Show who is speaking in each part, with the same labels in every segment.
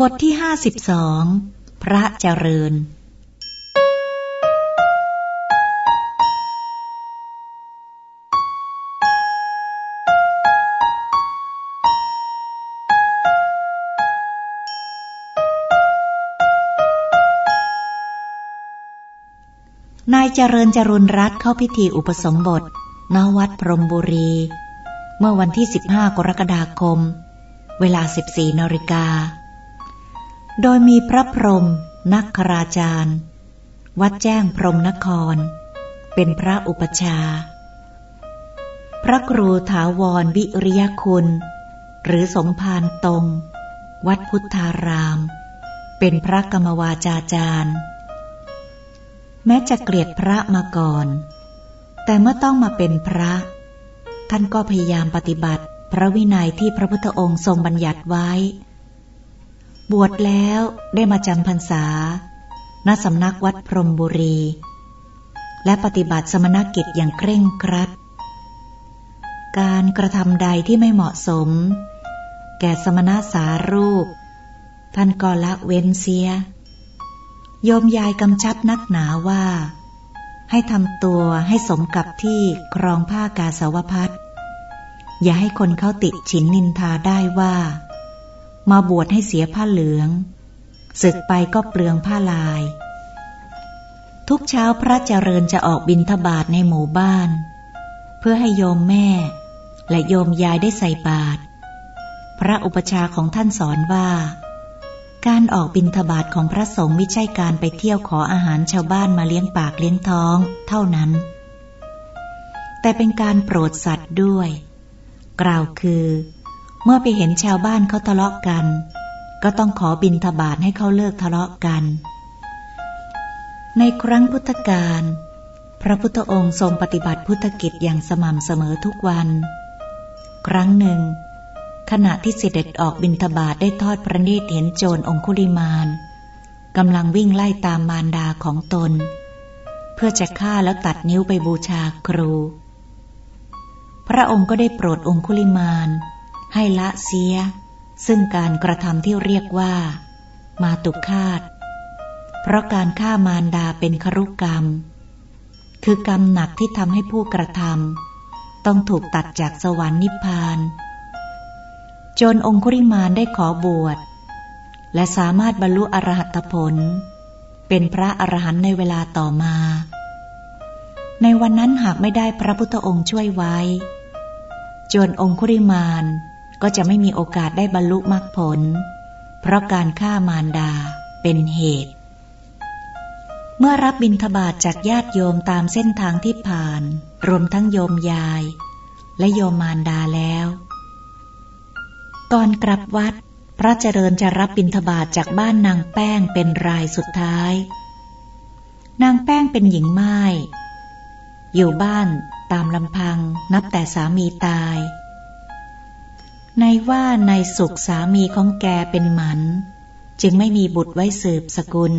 Speaker 1: บทที่ห้าสิบสอง พระเจริญ นายเจริญจรุนรัตเข้าพิธีอุปสมบทณวัดพรมบุรี เมื่อวันที่ 15 กรกฎาคม เวลา 14นาฬิกา โดยมีพระพรหมนักคราจารย์ วัดแจ้งพรหมนคร เป็นพระอุปชา พระครูถาวรวิริยคุณ หรือสมภารตรง วัดพุทธาราม เป็นพระกรรมวาจาจารย์ แม้จะเกลียดพระมาก่อน แต่เมื่อต้องมาเป็นพระ ท่านก็พยายามปฏิบัติพระวินัยที่พระพุทธองค์ทรงบัญญัติไว้ บวชแล้วได้มาจำพรรษา ณ สำนักวัดพรมบุรี และปฏิบัติสมณกิจอย่างเคร่งครัด การกระทำใดที่ไม่เหมาะสม แก่สมณสารูป ท่านก็ละเว้นเสีย โยมยายกำชับนักหนาว่า ให้ทำตัวให้สมกับที่ครองผ้ากาสาวพัดอย่าให้คนเขาติฉินนินทาได้ว่า มาบวชให้เสียผ้าเหลือง ศึกไปก็เปลืองผ้าลาย ทุกเช้าพระเจริญจะออกบินทบาทในหมู่บ้าน เพื่อให้โยมแม่ และโยมยายได้ใส่บาตรพระอุปชาของท่านสอนว่า การออกบินทบาทของพระสงฆ์ไม่ใช่การไปเที่ยวขออาหารชาวบ้านมาเลี้ยงปากเลี้ยงท้อง เท่านั้น แต่เป็นการโปรดสัตว์ด้วย กล่าวคือ เมื่อไปเห็นชาวบ้านเขาทะเลาะกัน ก็ต้องขอบินทบาทให้เขาเลิกทะเลาะกัน ในครั้งพุทธกาลพระพุทธองค์ทรงปฏิบัติพุทธกิจอย่างสม่ำเสมอทุกวัน ครั้งหนึ่ง ขณะที่เสด็จออกบินทบาทได้ทอดพระเนตรเห็นโจรองคุลิมานกำลังวิ่งไล่ตามมารดาของตน เพื่อจะฆ่าแล้วตัดนิ้วไปบูชาครู พระองค์ก็ได้โปรดองคุลิมาน ให้ละเสีย ซึ่งการกระทำที่เรียกว่า มาตุคาตเพราะการฆ่ามารดาเป็นครุกรรม คือกรรมหนักที่ทำให้ผู้กระทำต้องถูกตัดจากสวรรค์นิพพาน จนองคุริมานได้ขอบวช และสามารถบรรลุอรหัตผล เป็นพระอรหันต์ในเวลาต่อมา ในวันนั้นหากไม่ได้พระพุทธองค์ช่วยไว้ จนองคุริมาน ก็จะไม่มีโอกาสได้บรรลุมรรคผล เพราะการฆ่ามารดาเป็นเหตุ เมื่อรับบิณฑบาตจากญาติโยมตามเส้นทางที่ผ่าน รวมทั้งโยมยาย และโยมมารดาแล้ว ก่อนกลับวัด พระเจริญจะรับบิณฑบาตจากบ้านนางแป้งเป็นรายสุดท้าย นางแป้งเป็นหญิงไม้อยู่บ้านตามลำพังนับแต่สามีตาย ว่าในสุขสามีของแกเป็นหมัน จึงไม่มีบุตรไว้สืบสกุล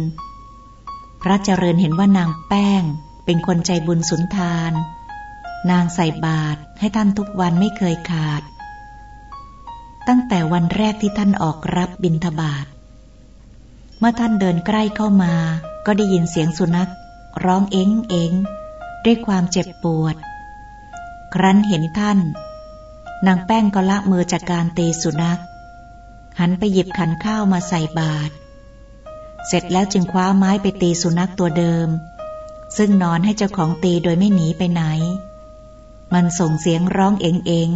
Speaker 1: พระเจริญเห็นว่านางแป้ง เป็นคนใจบุญสุนทาน นางใส่บาตรให้ท่านทุกวันไม่เคยขาด ตั้งแต่วันแรกที่ท่านออกรับบิณฑบาตเมื่อท่านเดินใกล้เข้ามา ก็ได้ยินเสียงสุนัข ร้องเอ็งเอ็งด้วยความเจ็บปวด ครั้นเห็นท่าน นางแป้งก็ละมือจากการตีสุนัข หันไปหยิบขันข้าวมาใส่บาตรเสร็จแล้วจึงคว้าไม้ไปตีสุนัขตัวเดิม ซึ่งนอนให้เจ้าของตีโดยไม่หนีไปไหน มันส่งเสียงร้องเองเอง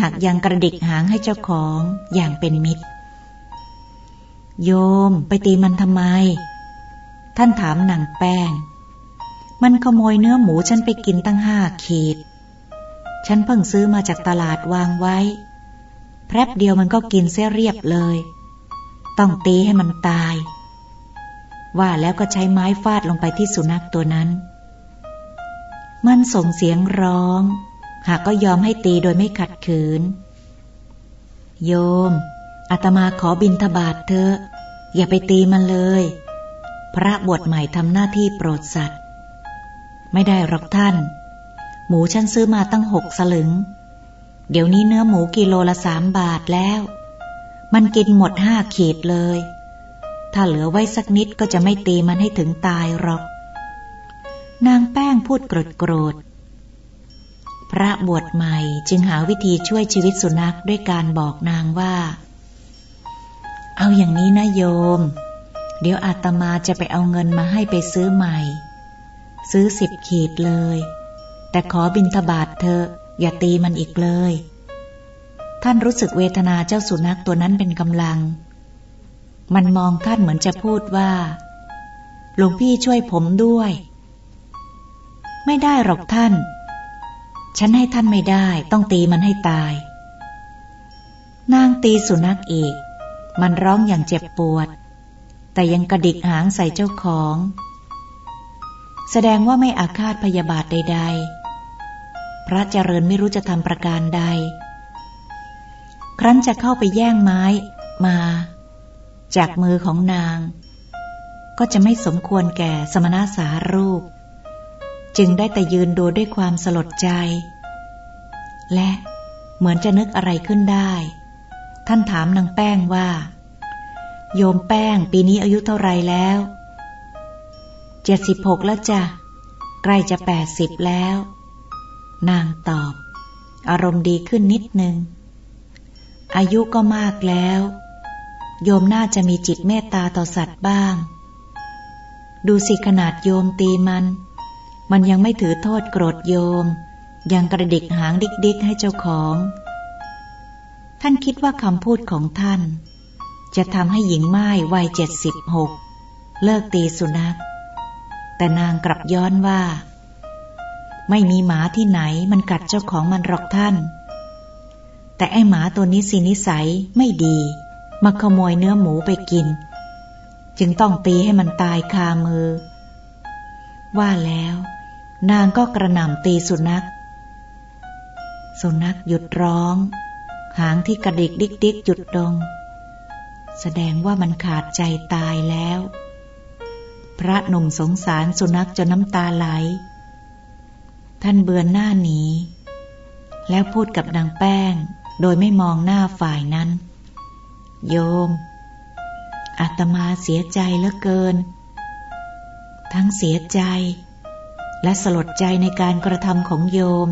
Speaker 1: หากยังกระดิกหางให้เจ้าของอย่างเป็นมิตร โยมไปตีมันทำไม ท่านถามนางแป้ง มันขโมยเนื้อหมูฉันไปกินตั้งห้าขีด ฉันเพิ่งซื้อมาจากตลาดวางไว้ แพรบเดียวมันก็กินเสียเรียบเลย ต้องตีให้มันตาย ว่าแล้วก็ใช้ไม้ฟาดลงไปที่สุนัขตัวนั้น มันส่งเสียงร้อง หากก็ยอมให้ตีโดยไม่ขัดขืน โยมอาตมาขอบินทบาทเถอะ อย่าไปตีมันเลย พระบวชใหม่ทำหน้าที่โปรดสัตว์ ไม่ได้หรอกท่าน หมูฉันซื้อมาตั้งหกสลึง เดี๋ยวนี้เนื้อหมูกิโลละสามบาทแล้ว มันกินหมดห้าขีดเลย ถ้าเหลือไว้สักนิดก็จะไม่ตีมันให้ถึงตายหรอก นางแป้งพูดโกรธโกรธพระบวชใหม่จึงหาวิธีช่วยชีวิตสุนัขด้วยการบอกนางว่า เอาอย่างนี้นะโยม เดี๋ยวอาตมาจะไปเอาเงินมาให้ไปซื้อใหม่ ซื้อสิบขีดเลย แต่ขอบินทบาทเธออย่าตีมันอีกเลย ท่านรู้สึกเวทนาเจ้าสุนัขตัวนั้นเป็นกำลัง มันมองท่านเหมือนจะพูดว่าหลวงพี่ช่วยผมด้วย ไม่ได้หรอกท่าน ฉันให้ท่านไม่ได้ ต้องตีมันให้ตาย นางตีสุนัขอีก มันร้องอย่างเจ็บปวด แต่ยังกระดิกหางใส่เจ้าของ แสดงว่าไม่อาฆาตพยาบาทใด ๆ พระเจริญไม่รู้จะทำประการใด ครั้นจะเข้าไปแย่งไม้มา จากมือของนาง ก็จะไม่สมควรแก่สมณสารูป จึงได้แต่ยืนดูด้วยความสลดใจ และเหมือนจะนึกอะไรขึ้นได้ ท่านถามนางแป้งว่า โยมแป้งปีนี้อายุเท่าไรแล้วเจ็ดสิบหกแล้วจ้ะใกล้จะแปดสิบแล้ว นางตอบ อารมณ์ดีขึ้นนิดนึง อายุก็มากแล้ว โยมน่าจะมีจิตเมตตาต่อสัตว์บ้าง ดูสิขนาดโยมตีมัน มันยังไม่ถือโทษโกรธโยม ยังกระดิกหางดิกๆให้เจ้าของ ท่านคิดว่าคำพูดของท่าน จะทำให้หญิงไม้วัยเจ็ดสิบหกเลิกตีสุนัข แต่นางกลับย้อนว่า ไม่มีหมาที่ไหนมันกัดเจ้าของมันหรอกท่าน แต่ไอหมาตัวนี้สินิสัยไม่ดี มาขโมยเนื้อหมูไปกิน จึงต้องตีให้มันตายคามือ ว่าแล้ว นางก็กระหน่ำตีสุนัข สุนัขหยุดร้อง หางที่กระดิกดิกดิกหยุดลงแสดงว่ามันขาดใจตายแล้ว พระหนุ่มสงสารสุนัขจนน้ำตาไหล ท่านเบือนหน้าหนีแล้วพูดกับนางแป้ง โดยไม่มองหน้าฝ่ายนั้น โยมอาตมาเสียใจเหลือเกิน ทั้งเสียใจ และสลดใจในการกระทำของโยม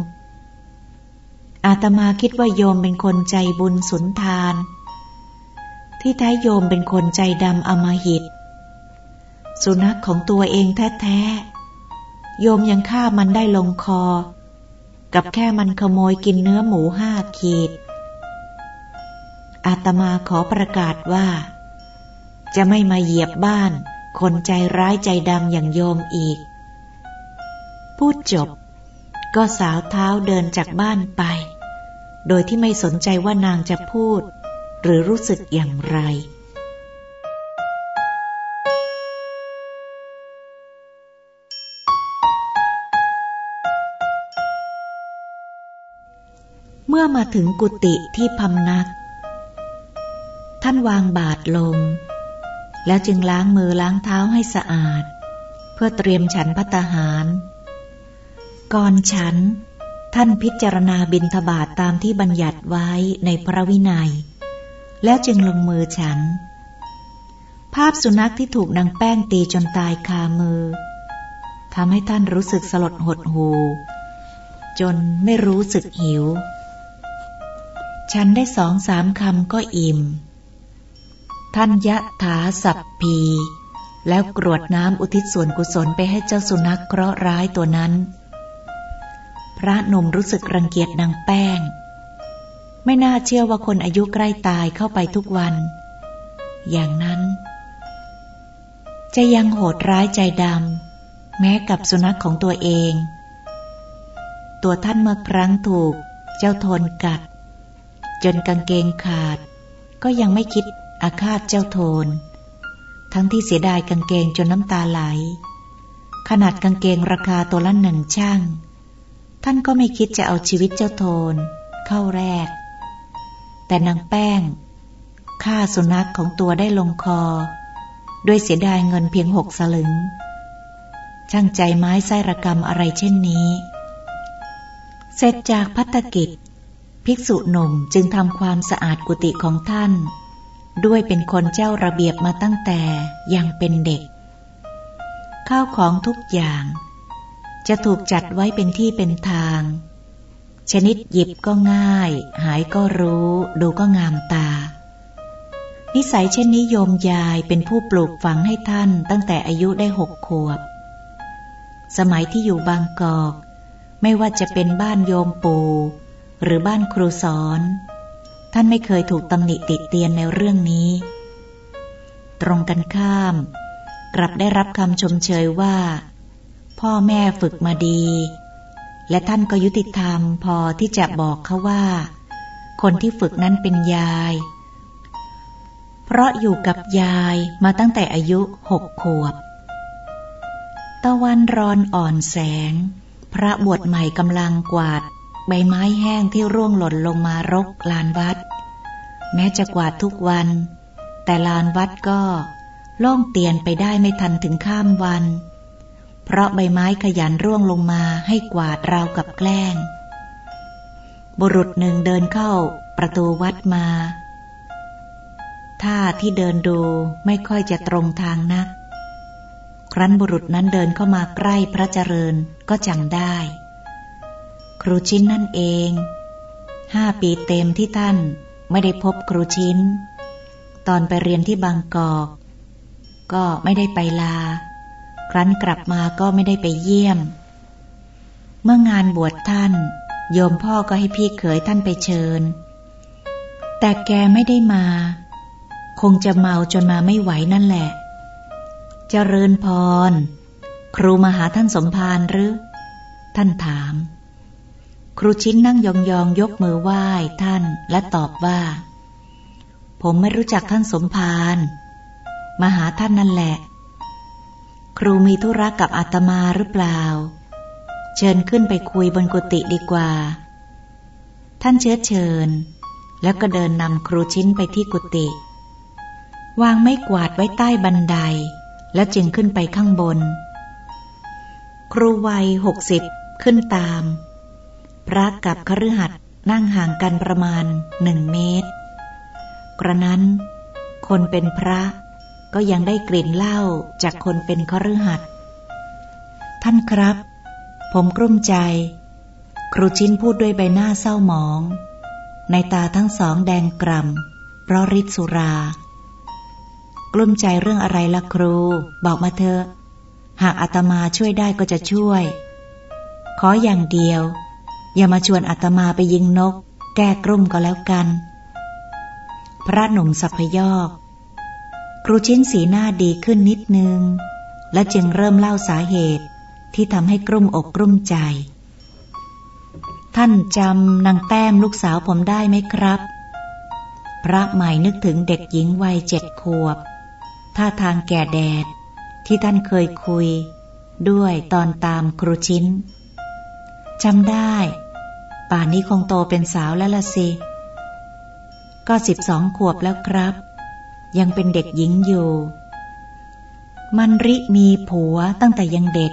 Speaker 1: อาตมาคิดว่าโยมเป็นคนใจบุญสุนทาน ที่แท้โยมเป็นคนใจดำอมหิต สุนัขของตัวเองแท้ๆ โยมยังฆ่ามันได้ลงคอ กับแค่มันขโมยกินเนื้อหมูห้าขีด อาตมาขอประกาศว่า จะไม่มาเหยียบบ้าน คนใจร้ายใจดำอย่างโยมอีก พูดจบ ก็สาวเท้าเดินจากบ้านไป โดยที่ไม่สนใจว่านางจะพูด หรือรู้สึกอย่างไร มื่อมาถึงกุฏิที่พำนัก ท่านวางบาทลง แล้วจึงล้างมือล้างเท้าให้สะอาด เพื่อเตรียมฉันพัตหาร ก่อนฉัน ท่านพิจารณาบินทบาทตามที่บัญญัติไว้ในพระวินัย แล้วจึงลงมือฉัน ภาพสุนัขที่ถูกนางแป้งตีจนตายคามือทำให้ท่านรู้สึกสลดหดหูจนไม่รู้สึกหิว ฉันได้สองสามคำก็อิ่ม ท่านยะถาสัพพี แล้วกรวดน้ำอุทิศส่วนกุศลไปให้เจ้าสุนัขเคราะห์ร้ายตัวนั้น พระหนุ่มรู้สึกรังเกียจนางแป้ง ไม่น่าเชื่อว่าคนอายุใกล้ตายเข้าไปทุกวัน อย่างนั้น จะยังโหดร้ายใจดำแม้กับสุนัขของตัวเอง ตัวท่านเมื่อครั้งถูกเจ้าทนกัด จนกางเกงขาด ก็ยังไม่คิดอาฆาตเจ้าโทน ทั้งที่เสียดายกางเกงจนน้ำตาไหล ขนาดกางเกงราคาตัวละหนึ่งช่าง ท่านก็ไม่คิดจะเอาชีวิตเจ้าโทน เข้าแรก แต่นางแป้งฆ่าสุนัขของตัวได้ลงคอ ด้วยเสียดายเงินเพียงหกสลึง ช่างใจไม้ไส้ระกรรมอะไรเช่นนี้ เสร็จจากพัตกิจ ภิกษุหนุ่มจึงทำความสะอาดกุฏิของท่าน ด้วยเป็นคนเจ้าระเบียบมาตั้งแต่ยังเป็นเด็ก ข้าวของทุกอย่าง จะถูกจัดไว้เป็นที่เป็นทาง ชนิดหยิบก็ง่าย หายก็รู้ ดูก็งามตา นิสัยเช่นนี้โยมยายเป็นผู้ปลูกฝังให้ท่านตั้งแต่อายุได้หกขวบ สมัยที่อยู่บางกอก ไม่ว่าจะเป็นบ้านโยมปู หรือบ้านครูสอน ท่านไม่เคยถูกตำหนิติดเตียนในเรื่องนี้ ตรงกันข้าม กลับได้รับคำชมเชยว่า พ่อแม่ฝึกมาดี และท่านก็ยุติธรรมพอที่จะบอกเขาว่า คนที่ฝึกนั้นเป็นยาย เพราะอยู่กับยายมาตั้งแต่อายุหกขวบ ตะวันรอนอ่อนแสง พระบวชใหม่กำลังกวาด ใบไม้แห้งที่ร่วงหล่นลงมารกลานวัด แม้จะกวาดทุกวัน แต่ลานวัดก็โล่งเตียนไปได้ไม่ทันถึงข้ามวัน เพราะใบไม้ขยันร่วงลงมาให้กวาดราวกับแกล้ง บุรุษหนึ่งเดินเข้าประตูวัดมาท่าที่เดินดูไม่ค่อยจะตรงทางนัก ครั้นบุรุษนั้นเดินเข้ามาใกล้พระเจริญก็จำได้ ครูชิ้นนั่นเอง ห้าปีเต็มที่ท่านไม่ได้พบครูชิ้น ตอนไปเรียนที่บางกอก ก็ไม่ได้ไปลา ครั้นกลับมาก็ไม่ได้ไปเยี่ยม เมื่องานบวชท่าน โยมพ่อก็ให้พี่เขยท่านไปเชิญ แต่แกไม่ได้มา คงจะเมาจนมาไม่ไหวนั่นแหละ เจริญพร ครูมาหาท่านสมภารหรือ ท่านถาม ครูชิ้นนั่งยองยยกมือไหว้ท่านและตอบว่า ผมไม่รู้จักท่านสมภารมาหาท่านนั่นแหละ ครูมีธุระกับอาตมาหรือเปล่า เชิญขึ้นไปคุยบนกุฏิดีกว่า ท่านเชื้อเชิญ แล้วก็เดินนำครูชิ้นไปที่กุฏิวางไม้กวาดไว้ใต้บันได แล้วจึงขึ้นไปข้างบน ครูวัยหกสิบขึ้นตาม พระกับคฤหัสถ์นั่งห่างกันประมาณหนึ่งเมตร กระนั้น คนเป็นพระก็ยังได้กลิ่นเหล้าจากคนเป็นคฤหัสถ์ท่านครับ ผมกลุ้มใจ ครูชิ้นพูดด้วยใบหน้าเศร้าหมอง ในตาทั้งสองแดงกร่ำเพราะฤทธิสุรา กลุ้มใจเรื่องอะไรล่ะครู บอกมาเถอะ หากอาตมาช่วยได้ก็จะช่วย ขออย่างเดียว อย่ามาชวนอาตมาไปยิงนก แก้กลุ่มก็แล้วกัน พระหนุ่มสัพยอกครูชิ้นสีหน้าดีขึ้นนิดนึง และจึงเริ่มเล่าสาเหตุที่ทำให้กลุ่มอกกลุ่มใจ ท่านจำนางแต้มลูกสาวผมได้ไหมครับ พระใหม่นึกถึงเด็กหญิงวัยเจ็ดขวบ ท่าทางแก่แดด ที่ท่านเคยคุย ด้วยตอนตามครูชิ้นจำได้ ป่านนี้คงโตเป็นสาวแล้วละสิ ก็สิบสองขวบแล้วครับ ยังเป็นเด็กหญิงอยู่ มันริมีผัวตั้งแต่ยังเด็ก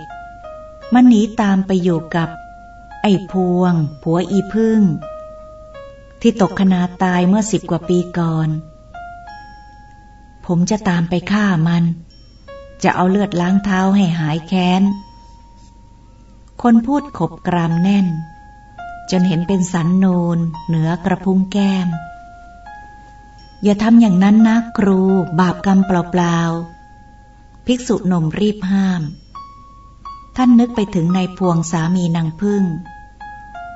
Speaker 1: มันหนีตามไปอยู่กับ ไอ้พวง ผัวอีพึ่ง ที่ตกคนาตายเมื่อสิบกว่าปีก่อน ผมจะตามไปฆ่ามัน จะเอาเลือดล้างเท้าให้หายแค้น คนพูดขบกรามแน่น จนเห็นเป็นสันนูนเหนือกระพุ้งแก้ม อย่าทำอย่างนั้นนะครู บาปกรรมเปล่าๆ ภิกษุหนุ่มรีบห้าม ท่านนึกไปถึงในพวงสามีนางพึ่ง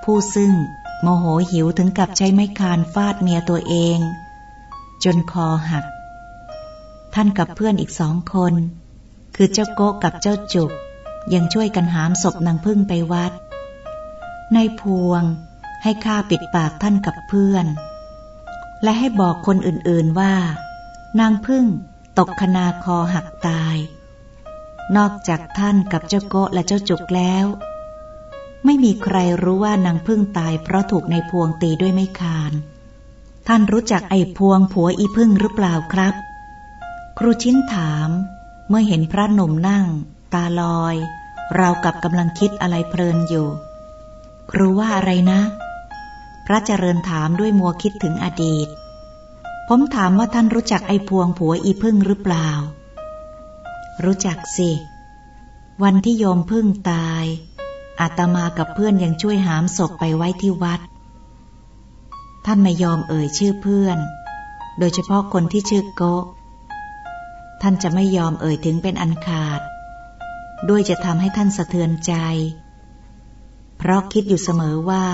Speaker 1: ผู้ซึ่งโมโหหิวถึงกับใช้ไม้คานฟาดเมียตัวเอง จนคอหัก ท่านกับเพื่อนอีกสองคน คือเจ้าโกกับเจ้าจุกยังช่วยกันหามศพนางพึ่งไปวัด ในพวง ให้ข้าปิดปากท่านกับเพื่อน และให้บอกคนอื่นๆว่า นางพึ่งตกคนาคอหักตาย นอกจากท่านกับเจ้าโกและเจ้าจุกแล้ว ไม่มีใครรู้ว่านางพึ่งตายเพราะถูกในพวงตีด้วยไม่คาน ท่านรู้จักไอ้พวงผัวอีพึ่งหรือเปล่าครับ ครูชิ้นถามเมื่อเห็นพระหนุ่มนั่ง ตาลอย เรากับกำลังคิดอะไรเพลินอยู่ ครูว่าอะไรนะ พระเจริญถามด้วยมัวคิดถึงอดีต ผมถามว่าท่านรู้จักไอ้พวงผัวอีพึ่งหรือเปล่า รู้จักสิ วันที่โยมพึ่งตาย อาตมากับเพื่อนยังช่วยหามศพไปไว้ที่วัด ท่านไม่ยอมเอ่ยชื่อเพื่อน โดยเฉพาะคนที่ชื่อโกท่านจะไม่ยอมเอ่ยถึงเป็นอันขาด ด้วยจะทำให้ท่านสะเทือนใจ เพราะคิดอยู่เสมอว่า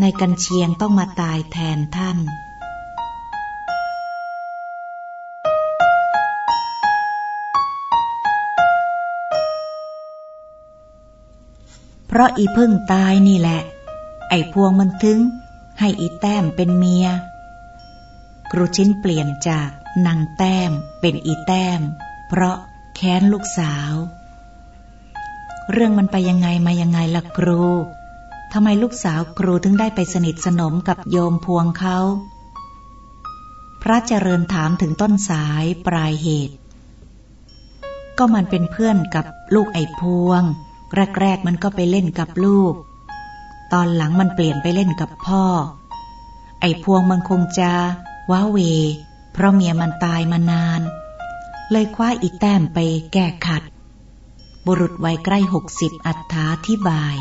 Speaker 1: ในกันเชียงต้องมาตายแทนท่านเพราะอีพึ่งตายนี่แหละ ไอ้พวงมันถึง ให้อีแต้มเป็นเมีย ครูชิ้นเปลี่ยนจากนางแต้มเป็นอีแต้ม เพราะแค้นลูกสาว เรื่องมันไปยังไงมายังไงล่ะครูทำไมลูกสาวครูถึงได้ไปสนิทสนมกับโยมพวงเขาพระเจริญถามถึงต้นสายปลายเหตุ ก็มันเป็นเพื่อนกับลูกไอ้พวง แรกๆมันก็ไปเล่นกับลูก ตอนหลังมันเปลี่ยนไปเล่นกับพ่อ ไอ้พวงมันคงจะว้าเว เพราะเมียมันตายมานาน เลยคว้าอีแต้มไปแก้ขัด บุรุษวัยใกล้หกสิบอัฐาที่บาย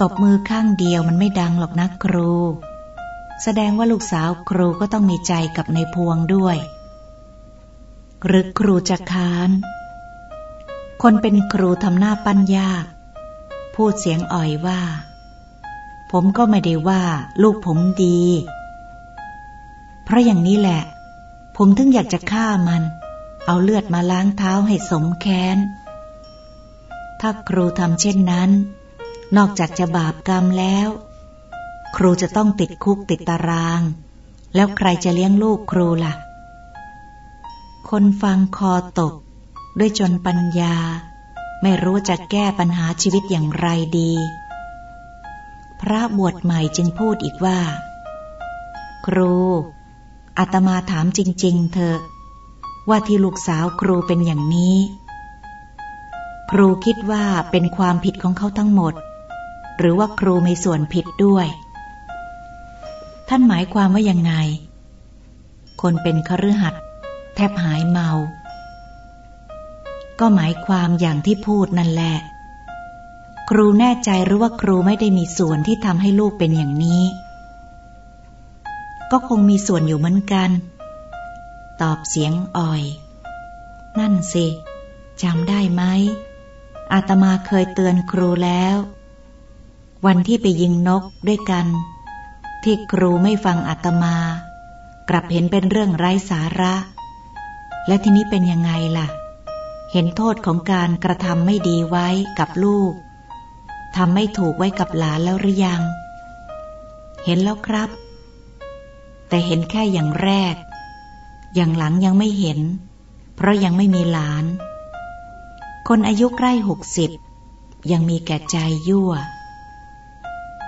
Speaker 1: ตบมือข้างเดียวมันไม่ดังหรอกนะครู แสดงว่าลูกสาวครูก็ต้องมีใจกับในพวงด้วย หรือครูจะค้าน คนเป็นครูทำหน้าปั้นยาก พูดเสียงอ่อยว่า ผมก็ไม่ได้ว่าลูกผมดี เพราะอย่างนี้แหละ ผมถึงอยากจะฆ่ามัน เอาเลือดมาล้างเท้าให้สมแค้น ถ้าครูทำเช่นนั้น นอกจากจะบาปกรรมแล้ว ครูจะต้องติดคุกติดตาราง แล้วใครจะเลี้ยงลูกครูละ่ะ คนฟังคอตก ด้วยจนปัญญา ไม่รู้จะแก้ปัญหาชีวิตอย่างไรดี พระบวชใหม่จึงพูดอีกว่า ครูอาตมาถามจริง ๆ เธอ ว่าที่ลูกสาวครูเป็นอย่างนี้ ครูคิดว่าเป็นความผิดของเขาทั้งหมด หรือว่าครูมีส่วนผิดด้วย ท่านหมายความว่ายังไง คนเป็นคฤหัสถ์แทบหายเมา ก็หมายความอย่างที่พูดนั่นแหละ ครูแน่ใจหรือว่าครูไม่ได้มีส่วนที่ทำให้ลูกเป็นอย่างนี้ ก็คงมีส่วนอยู่เหมือนกัน ตอบเสียงอ่อย นั่นสิจำได้ไหมอาตมาเคยเตือนครูแล้ว วันที่ไปยิงนกด้วยกัน ที่ครูไม่ฟังอาตมา กลับเห็นเป็นเรื่องไร้สาระ และทีนี้เป็นยังไงล่ะ เห็นโทษของการกระทำไม่ดีไว้กับลูกทำไม่ถูกไว้กับหลานแล้วหรือยัง เห็นแล้วครับ แต่เห็นแค่อย่างแรก อย่างหลังยังไม่เห็น เพราะยังไม่มีหลาน คนอายุใกล้หกสิบยังมีแก่ใจยั่ว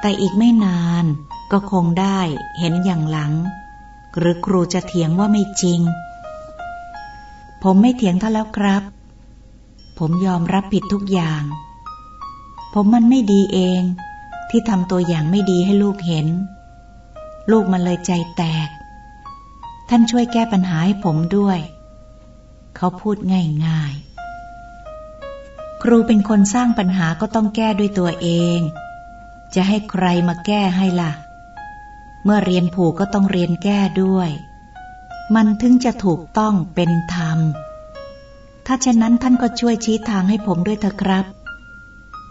Speaker 1: แต่อีกไม่นานก็คงได้เห็นอย่างหลัง หรือครูจะเถียงว่าไม่จริง ผมไม่เถียงท่านแล้วครับ ผมยอมรับผิดทุกอย่าง ผมมันไม่ดีเอง ที่ทำตัวอย่างไม่ดีให้ลูกเห็น ลูกมันเลยใจแตก ท่านช่วยแก้ปัญหาให้ผมด้วย เขาพูดง่ายๆ ครูเป็นคนสร้างปัญหาก็ต้องแก้ด้วยตัวเอง จะให้ใครมาแก้ให้ล่ะ เมื่อเรียนผูกก็ต้องเรียนแก้ด้วย มันถึงจะถูกต้องเป็นธรรม ถ้าเช่นนั้นท่านก็ช่วยชี้ทางให้ผมด้วยเถอะครับ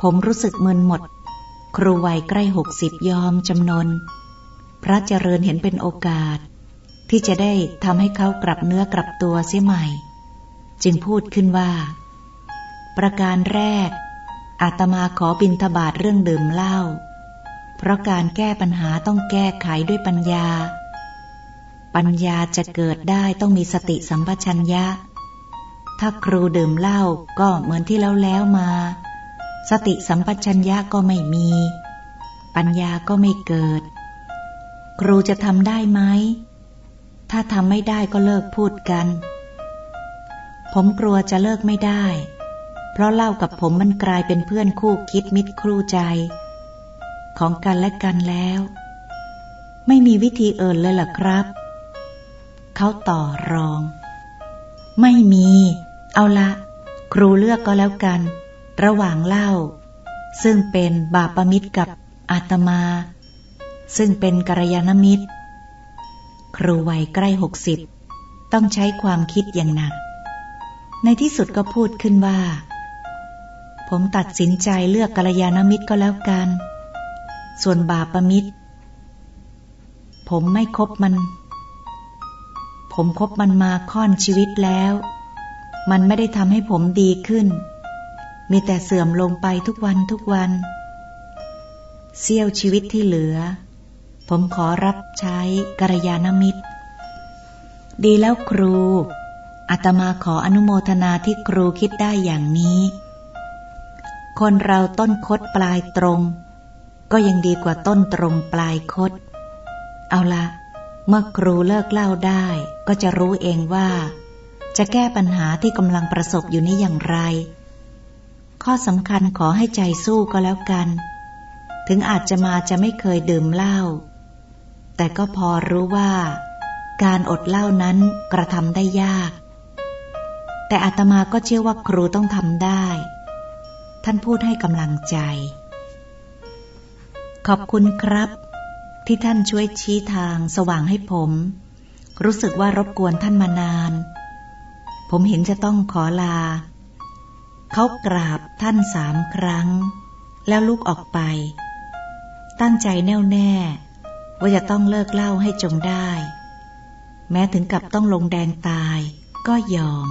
Speaker 1: ผมรู้สึกมึนหมด ครูวัยใกล้หกสิบยอมจำนน พระเจริญเห็นเป็นโอกาส ที่จะได้ทำให้เขากลับเนื้อกลับตัวเสียใหม่ จึงพูดขึ้นว่า ประการแรก อาตมาขอบินทบาทเรื่องดื่มเหล้าเพราะการแก้ปัญหาต้องแก้ไขด้วยปัญญา ปัญญาจะเกิดได้ต้องมีสติสัมปชัญญะ ถ้าครูดื่มเหล้าก็เหมือนที่แล้วแล้วมา สติสัมปชัญญะก็ไม่มี ปัญญาก็ไม่เกิด ครูจะทำได้ไหม ถ้าทำไม่ได้ก็เลิกพูดกัน ผมกลัวจะเลิกไม่ได้ เพราะเล่ากับผมมันกลายเป็นเพื่อนคู่คิดมิตรครูใจ ของกันและกันแล้ว ไม่มีวิธีเอินเลยล่ะครับ เขาต่อรอง ไม่มี เอาละ ครูเลือกก็แล้วกัน ระหว่างเล่า ซึ่งเป็นบาปมิตรกับอาตมา ซึ่งเป็นกัลยาณมิตร ครูวัยใกล้หกสิบต้องใช้ความคิดอย่างหนัก ในที่สุดก็พูดขึ้นว่า ผมตัดสินใจเลือกกัลยาณมิตรก็แล้วกัน ส่วนบาปมิตร ผมไม่คบมัน ผมคบมันมาค่อนชีวิตแล้ว มันไม่ได้ทำให้ผมดีขึ้น มีแต่เสื่อมลงไปทุกวันทุกวัน เสี้ยวชีวิตที่เหลือ ผมขอรับใช้กัลยาณมิตร ดีแล้วครู อาตมาขออนุโมทนาที่ครูคิดได้อย่างนี้ คนเราต้นคดปลายตรง ก็ยังดีกว่าต้นตรงปลายคด เอาละเมื่อครูเลิกเล่าได้ก็จะรู้เองว่า จะแก้ปัญหาที่กำลังประสบอยู่นี้อย่างไร ข้อสำคัญขอให้ใจสู้ก็แล้วกัน ถึงอาจจะมาจะไม่เคยดื่มเหล้า แต่ก็พอรู้ว่า การอดเหล้านั้นกระทำได้ยาก แต่อาตมาก็เชื่อว่าครูต้องทำได้ ท่านพูดให้กำลังใจ ขอบคุณครับ ที่ท่านช่วยชี้ทางสว่างให้ผม รู้สึกว่ารบกวนท่านมานาน ผมเห็นจะต้องขอลา เขากราบท่านสามครั้ง แล้วลุกออกไป ตั้งใจแน่วแน่ ว่าจะต้องเลิกเล่าให้จงได้ แม้ถึงกับต้องลงแดงตายก็ยอม